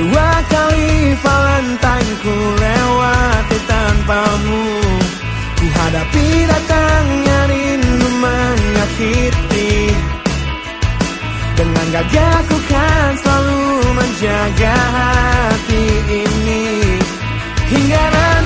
dua kali Valentine ku lewati tanpamu Ku hadapi datangnya rindu menyakiti. Dengan gagah ku kan selalu menjaga hati ini. Hingga nanti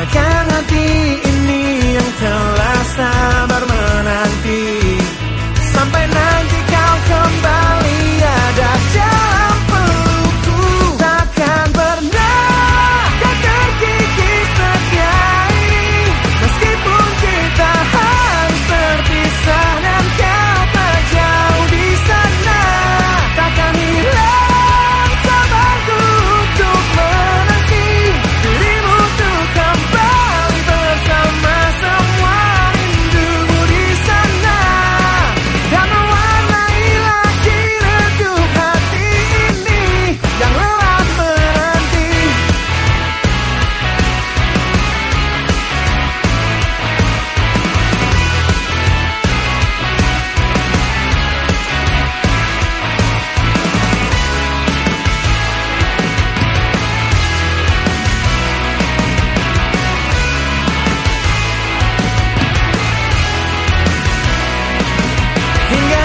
I can't help be Yeah.